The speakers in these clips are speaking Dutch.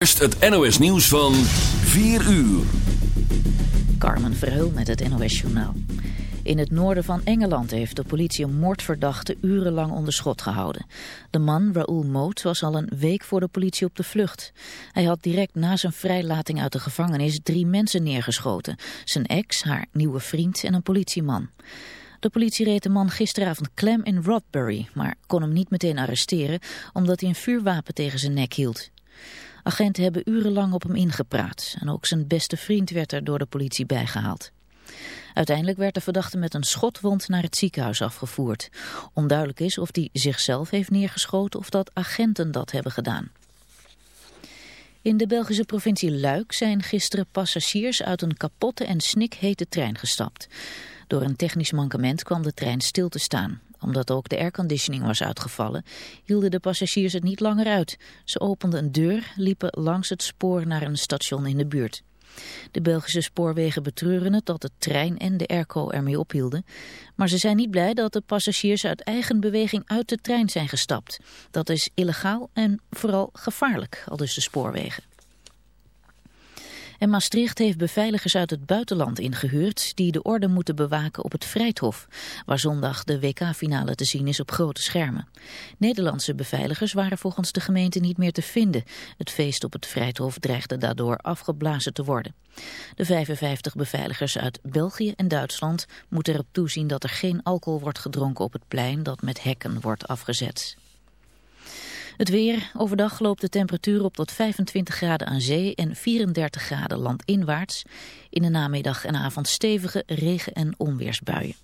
Eerst het NOS nieuws van 4 uur. Carmen Verheul met het NOS journaal. In het noorden van Engeland heeft de politie een moordverdachte urenlang onder schot gehouden. De man, Raoul Moot, was al een week voor de politie op de vlucht. Hij had direct na zijn vrijlating uit de gevangenis drie mensen neergeschoten. Zijn ex, haar nieuwe vriend en een politieman. De politie reed de man gisteravond klem in Rodbury, maar kon hem niet meteen arresteren omdat hij een vuurwapen tegen zijn nek hield. Agenten hebben urenlang op hem ingepraat en ook zijn beste vriend werd er door de politie bijgehaald. Uiteindelijk werd de verdachte met een schotwond naar het ziekenhuis afgevoerd. Onduidelijk is of hij zichzelf heeft neergeschoten of dat agenten dat hebben gedaan. In de Belgische provincie Luik zijn gisteren passagiers uit een kapotte en snikhete trein gestapt. Door een technisch mankement kwam de trein stil te staan omdat ook de airconditioning was uitgevallen, hielden de passagiers het niet langer uit. Ze openden een deur, liepen langs het spoor naar een station in de buurt. De Belgische spoorwegen betreuren het dat de trein en de airco ermee ophielden. Maar ze zijn niet blij dat de passagiers uit eigen beweging uit de trein zijn gestapt. Dat is illegaal en vooral gevaarlijk, al dus de spoorwegen. En Maastricht heeft beveiligers uit het buitenland ingehuurd die de orde moeten bewaken op het Vrijthof, waar zondag de WK-finale te zien is op grote schermen. Nederlandse beveiligers waren volgens de gemeente niet meer te vinden. Het feest op het Vrijthof dreigde daardoor afgeblazen te worden. De 55 beveiligers uit België en Duitsland moeten erop toezien dat er geen alcohol wordt gedronken op het plein dat met hekken wordt afgezet. Het weer. Overdag loopt de temperatuur op tot 25 graden aan zee en 34 graden landinwaarts. In de namiddag en avond stevige regen- en onweersbuien.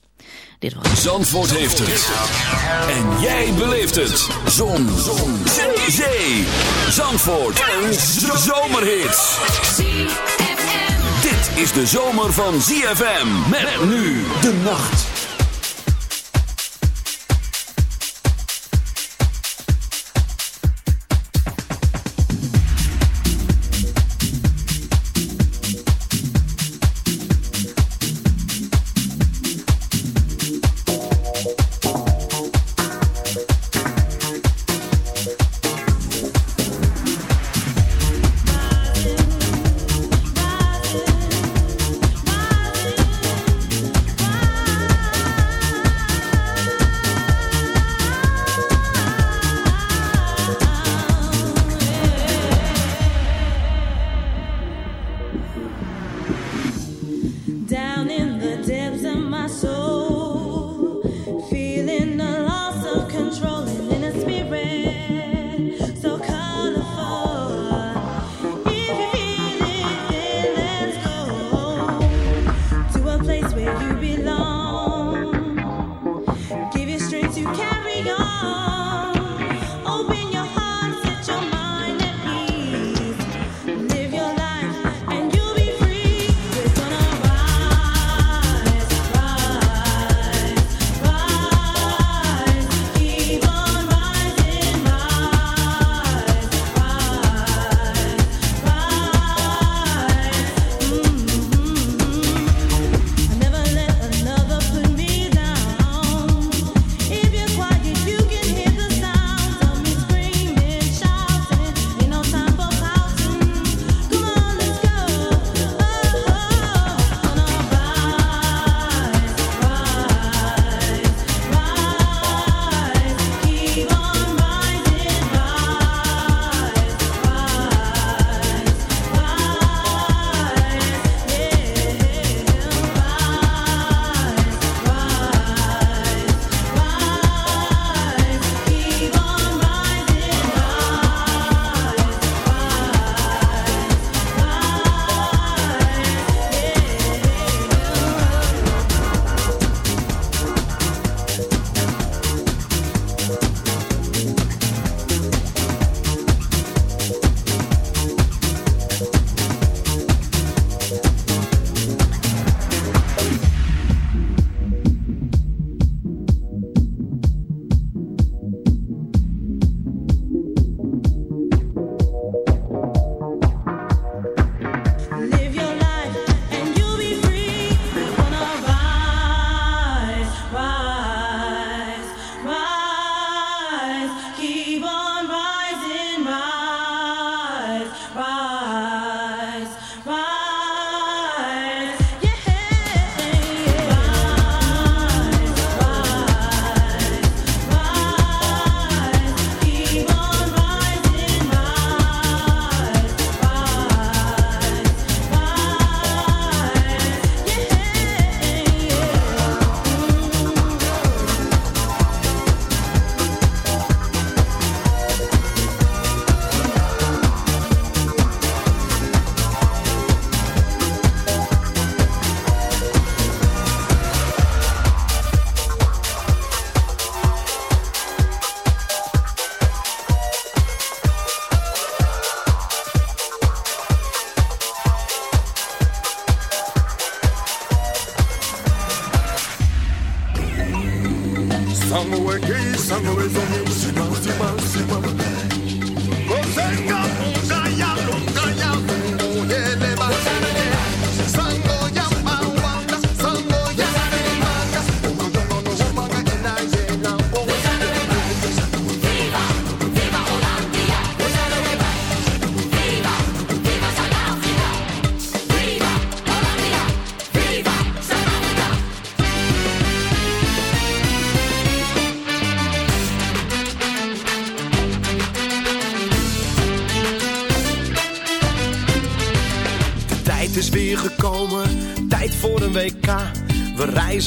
Dit was... Zandvoort heeft het. En jij beleeft het. Zon. Zon. Zee. Zandvoort. Een zomerhit. Dit is de zomer van ZFM. Met nu de nacht.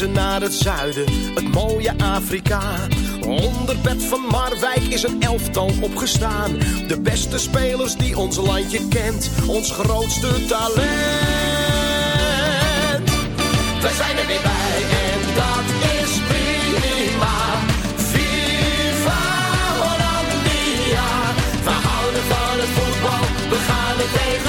Naar het zuiden, het mooie Afrika. Onder bed van Marwijk is een elftal opgestaan. De beste spelers die ons landje kent, ons grootste talent. Wij zijn er weer bij en dat is prima. Viva Hollandia. We houden van het voetbal, we gaan er tegenaan.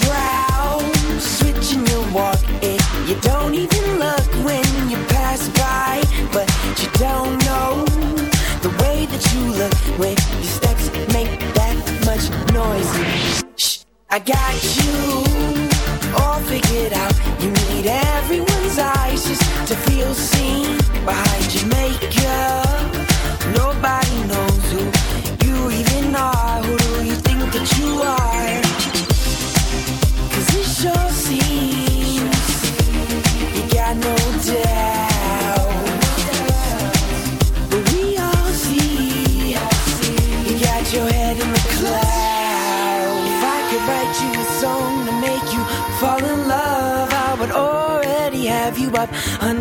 I got you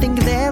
think that.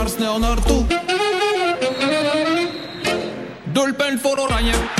maar snel naartoe. Doelpunt voor Oranje.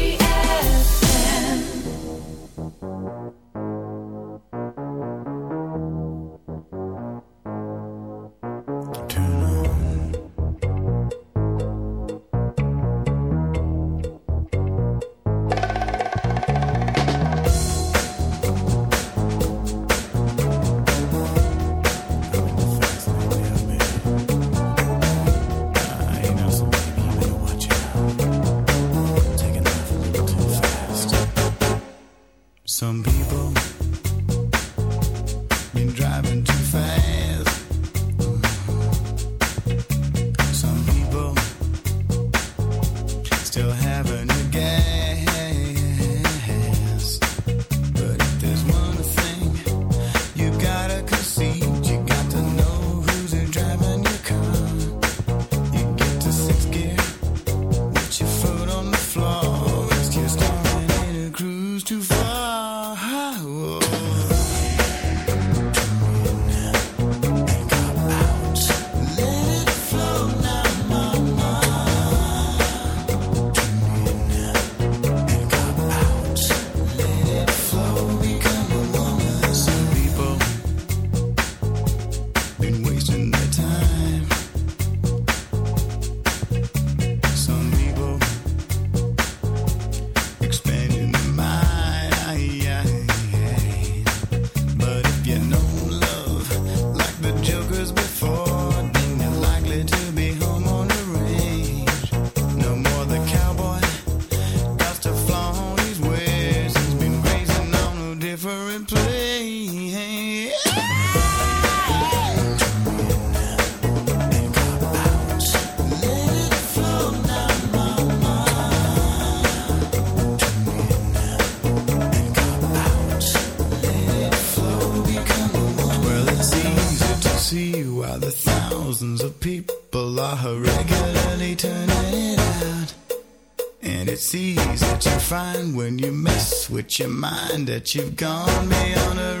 the when you mess with your mind that you've gone me on a